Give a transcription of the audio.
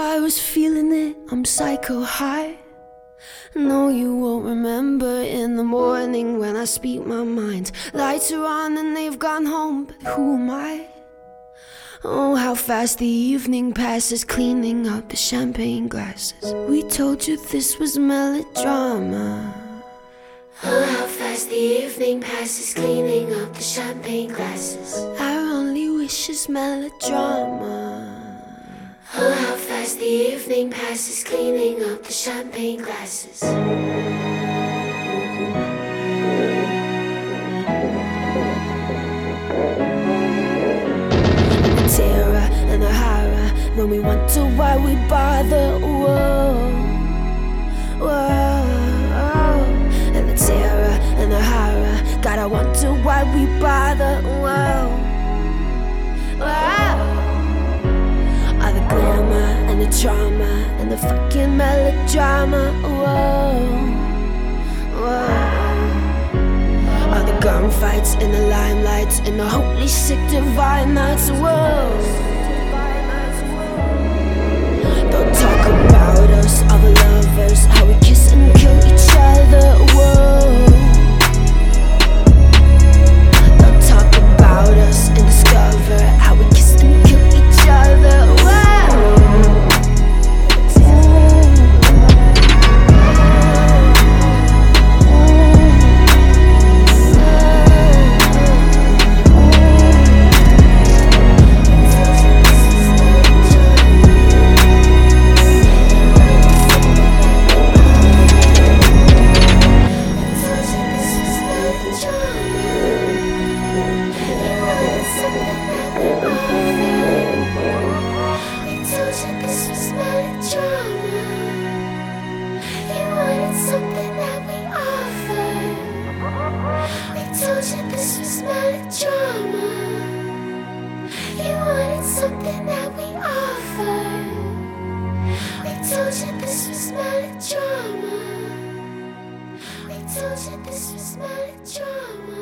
I was feeling it, I'm psycho high. No, you won't remember in the morning when I speak my mind. Lights are on and they've gone home, but who am I? Oh, how fast the evening passes, cleaning up the champagne glasses. We told you this was melodrama. Oh, how fast the evening passes, cleaning up the champagne glasses. Our only wish is melodrama. Oh, how fast the evening passes, cleaning up the champagne glasses. The terror and the horror when we wonder why we bother. Whoa, whoa, and the terror and the horror. God, I wonder why we bother. Whoa. And the fucking melodrama. Whoa, whoa. All the gunfights and the limelights and the holy sick divine nights. Whoa. Don't talk about us, all the lovers, this was not. You wanted something that we. We told you this was not. We told you this was not drama.